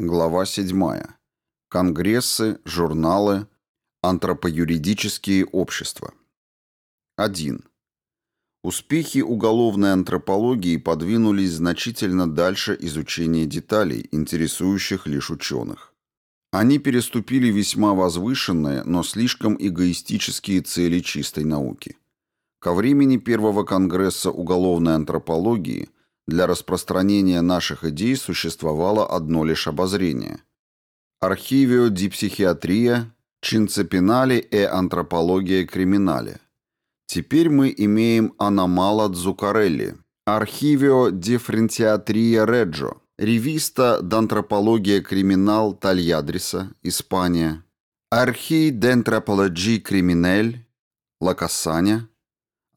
Глава 7. Конгрессы, журналы, антропоюридические общества. 1. Успехи уголовной антропологии подвинулись значительно дальше изучения деталей, интересующих лишь ученых. Они переступили весьма возвышенные, но слишком эгоистические цели чистой науки. Ко времени Первого Конгресса уголовной антропологии – для распространения наших идей существовало одно лишь обозрение. Архивио ди психиатрия, чинцепинали и антропология криминале. Теперь мы имеем Аномала Дзукарелли, Архивио дифференциатрия Реджо, Ревиста d'Antropologia Криминал Тальядриса, Испания, Архи d'Antropologie Криминель, Лакасаня,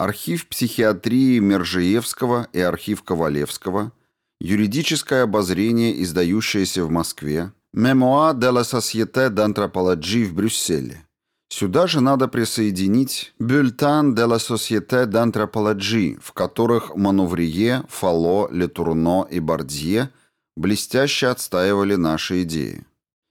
архив психиатрии Мержиевского и архив Ковалевского, юридическое обозрение, издающееся в Москве, Memoire de la Société d'Anthropologie в Брюсселе. Сюда же надо присоединить Bulletin de la Société d'Anthropologie, в которых Мануврие, Фало, Летурно и Бардье блестяще отстаивали наши идеи.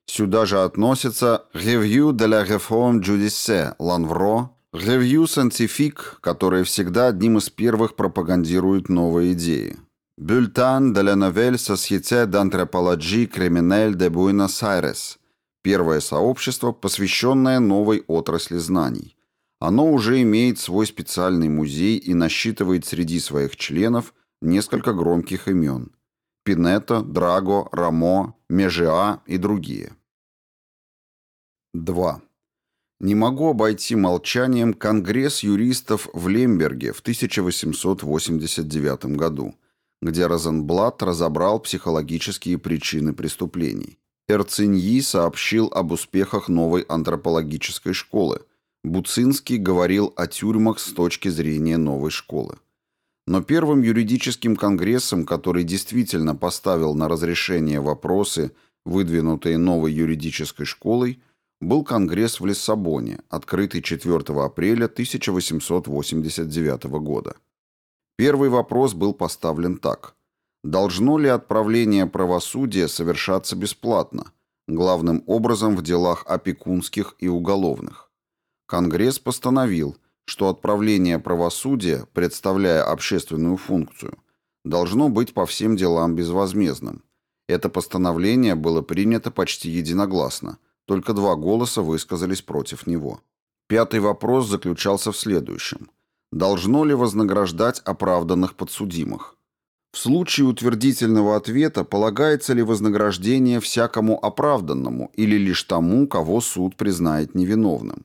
Сюда же относятся Review de la Réforme Judiciaire Ланвро, Review Scientifique, который всегда одним из первых пропагандирует новые идеи. Bulletin de la Nouvelle Société d'Anthropologie Criminelle de Buenos Aires. Первое сообщество, посвященное новой отрасли знаний. Оно уже имеет свой специальный музей и насчитывает среди своих членов несколько громких имен. Пинетто, Драго, Рамо, Межиа и другие. 2. Не могу обойти молчанием Конгресс юристов в Лемберге в 1889 году, где Розенблат разобрал психологические причины преступлений. Эрциньи сообщил об успехах новой антропологической школы. Буцинский говорил о тюрьмах с точки зрения новой школы. Но первым юридическим конгрессом, который действительно поставил на разрешение вопросы, выдвинутые новой юридической школой, был Конгресс в Лиссабоне, открытый 4 апреля 1889 года. Первый вопрос был поставлен так. Должно ли отправление правосудия совершаться бесплатно, главным образом в делах опекунских и уголовных? Конгресс постановил, что отправление правосудия, представляя общественную функцию, должно быть по всем делам безвозмездным. Это постановление было принято почти единогласно – только два голоса высказались против него. Пятый вопрос заключался в следующем. Должно ли вознаграждать оправданных подсудимых? В случае утвердительного ответа полагается ли вознаграждение всякому оправданному или лишь тому, кого суд признает невиновным?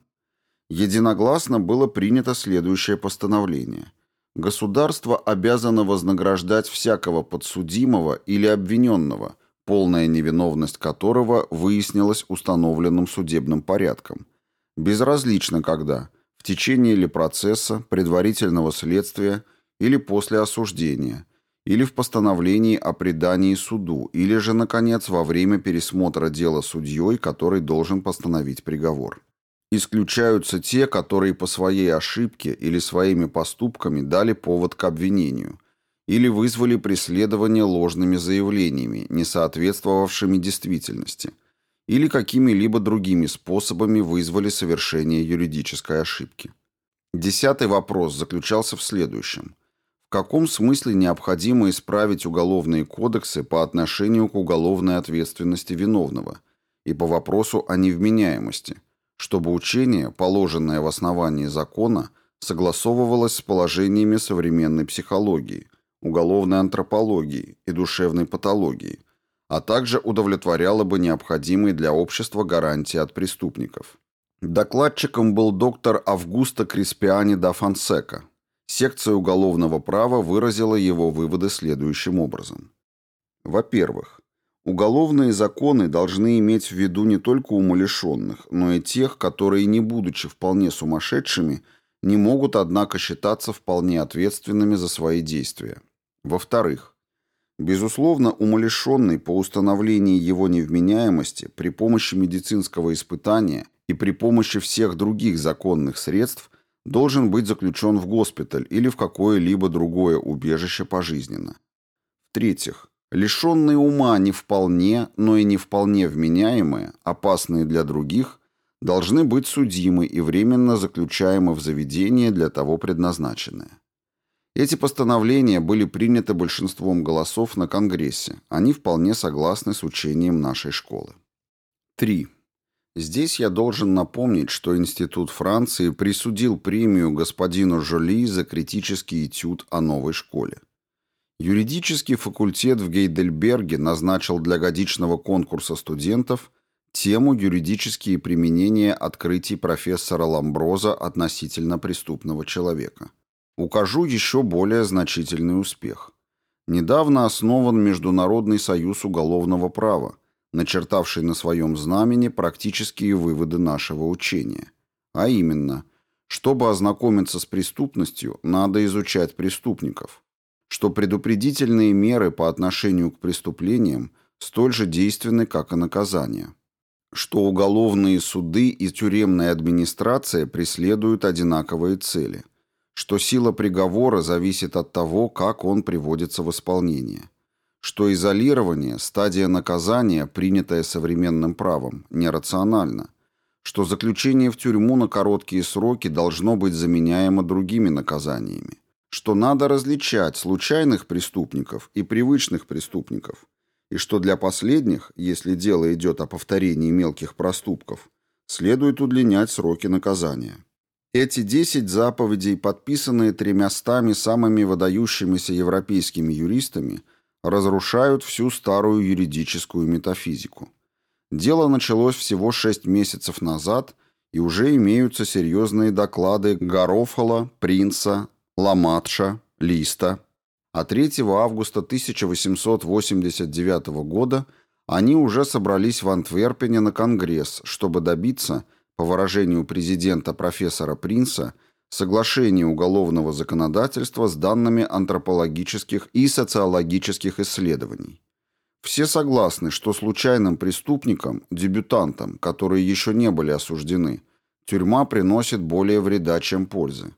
Единогласно было принято следующее постановление. Государство обязано вознаграждать всякого подсудимого или обвиненного – полная невиновность которого выяснилась установленным судебным порядком. Безразлично когда, в течение ли процесса, предварительного следствия или после осуждения, или в постановлении о предании суду, или же, наконец, во время пересмотра дела судьей, который должен постановить приговор. Исключаются те, которые по своей ошибке или своими поступками дали повод к обвинению – или вызвали преследование ложными заявлениями, не соответствовавшими действительности, или какими-либо другими способами вызвали совершение юридической ошибки. Десятый вопрос заключался в следующем. В каком смысле необходимо исправить уголовные кодексы по отношению к уголовной ответственности виновного и по вопросу о невменяемости, чтобы учение, положенное в основании закона, согласовывалось с положениями современной психологии – уголовной антропологии и душевной патологии, а также удовлетворяла бы необходимые для общества гарантии от преступников. Докладчиком был доктор Августо Криспиани да Фонсека. Секция уголовного права выразила его выводы следующим образом. Во-первых, уголовные законы должны иметь в виду не только умалишенных, но и тех, которые, не будучи вполне сумасшедшими, не могут, однако, считаться вполне ответственными за свои действия. Во-вторых, безусловно, умалишенный по установлении его невменяемости при помощи медицинского испытания и при помощи всех других законных средств должен быть заключен в госпиталь или в какое-либо другое убежище пожизненно. В-третьих, Лишенные ума не вполне, но и не вполне вменяемые, опасные для других, должны быть судимы и временно заключаемы в заведение для того предназначенное. Эти постановления были приняты большинством голосов на Конгрессе. Они вполне согласны с учением нашей школы. 3. Здесь я должен напомнить, что Институт Франции присудил премию господину Жоли за критический этюд о новой школе. Юридический факультет в Гейдельберге назначил для годичного конкурса студентов тему «Юридические применения открытий профессора Ламброза относительно преступного человека». Укажу еще более значительный успех. Недавно основан Международный союз уголовного права, начертавший на своем знамени практические выводы нашего учения. А именно, чтобы ознакомиться с преступностью, надо изучать преступников – что предупредительные меры по отношению к преступлениям столь же действенны, как и наказания, что уголовные суды и тюремная администрация преследуют одинаковые цели, что сила приговора зависит от того, как он приводится в исполнение, что изолирование – стадия наказания, принятая современным правом, нерационально, что заключение в тюрьму на короткие сроки должно быть заменяемо другими наказаниями, что надо различать случайных преступников и привычных преступников, и что для последних, если дело идет о повторении мелких проступков, следует удлинять сроки наказания. Эти десять заповедей, подписанные тремястами самыми выдающимися европейскими юристами, разрушают всю старую юридическую метафизику. Дело началось всего шесть месяцев назад, и уже имеются серьезные доклады Гарофола, Принца, Ламатша, Листа, а 3 августа 1889 года они уже собрались в Антверпене на Конгресс, чтобы добиться, по выражению президента профессора Принца, соглашения уголовного законодательства с данными антропологических и социологических исследований. Все согласны, что случайным преступникам, дебютантам, которые еще не были осуждены, тюрьма приносит более вреда, чем пользы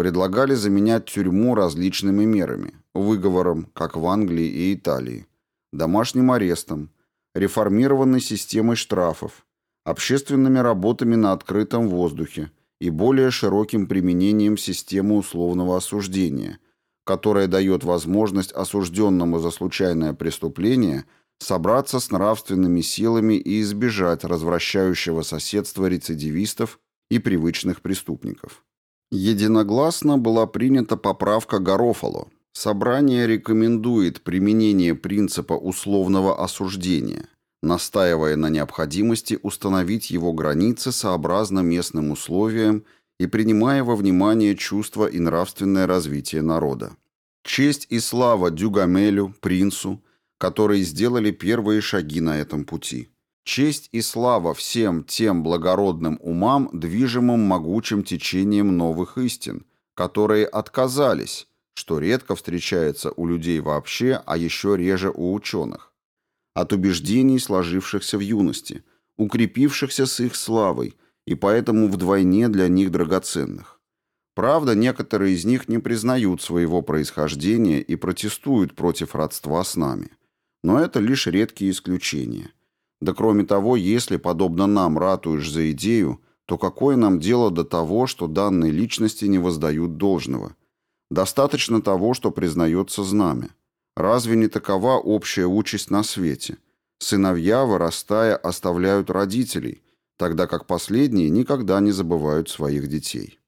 предлагали заменять тюрьму различными мерами, выговором, как в Англии и Италии, домашним арестом, реформированной системой штрафов, общественными работами на открытом воздухе и более широким применением системы условного осуждения, которая дает возможность осужденному за случайное преступление собраться с нравственными силами и избежать развращающего соседства рецидивистов и привычных преступников. Единогласно была принята поправка Гарофало. Собрание рекомендует применение принципа условного осуждения, настаивая на необходимости установить его границы сообразно местным условиям и принимая во внимание чувства и нравственное развитие народа. Честь и слава Дюгамелю, принцу, которые сделали первые шаги на этом пути. Честь и слава всем тем благородным умам, движимым могучим течением новых истин, которые отказались, что редко встречается у людей вообще, а еще реже у ученых, от убеждений, сложившихся в юности, укрепившихся с их славой и поэтому вдвойне для них драгоценных. Правда, некоторые из них не признают своего происхождения и протестуют против родства с нами. Но это лишь редкие исключения – да кроме того, если, подобно нам, ратуешь за идею, то какое нам дело до того, что данной личности не воздают должного? Достаточно того, что признается знамя. Разве не такова общая участь на свете? Сыновья, вырастая, оставляют родителей, тогда как последние никогда не забывают своих детей.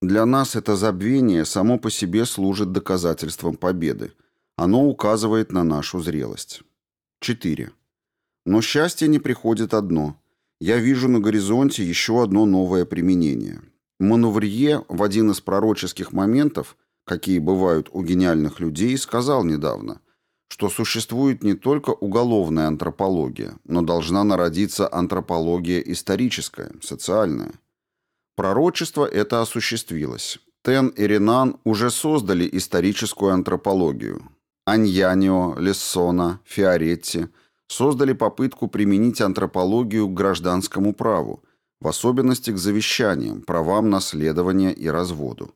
Для нас это забвение само по себе служит доказательством победы. Оно указывает на нашу зрелость. 4. Но счастье не приходит одно. Я вижу на горизонте еще одно новое применение. Мануврье в один из пророческих моментов, какие бывают у гениальных людей, сказал недавно, что существует не только уголовная антропология, но должна народиться антропология историческая, социальная. Пророчество это осуществилось. Тен и Ренан уже создали историческую антропологию. Аньянио, Лессона, Фиоретти – создали попытку применить антропологию к гражданскому праву, в особенности к завещаниям, правам наследования и разводу.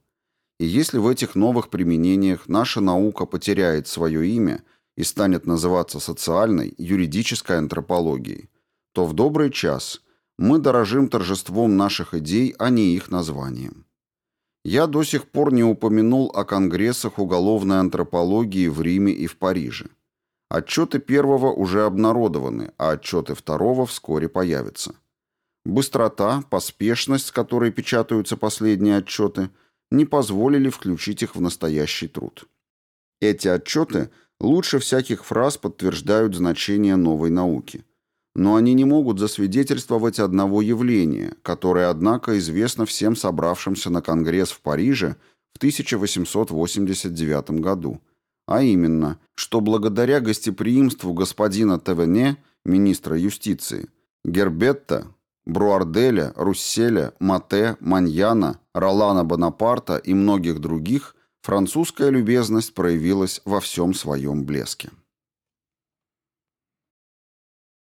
И если в этих новых применениях наша наука потеряет свое имя и станет называться социальной, юридической антропологией, то в добрый час мы дорожим торжеством наших идей, а не их названием. Я до сих пор не упомянул о конгрессах уголовной антропологии в Риме и в Париже. Отчеты первого уже обнародованы, а отчеты второго вскоре появятся. Быстрота, поспешность, с которой печатаются последние отчеты, не позволили включить их в настоящий труд. Эти отчеты лучше всяких фраз подтверждают значение новой науки. Но они не могут засвидетельствовать одного явления, которое, однако, известно всем собравшимся на Конгресс в Париже в 1889 году, а именно, что благодаря гостеприимству господина Тевене, министра юстиции, Гербетта, Бруарделя, Русселя, Мате, Маньяна, Ролана Бонапарта и многих других французская любезность проявилась во всем своем блеске.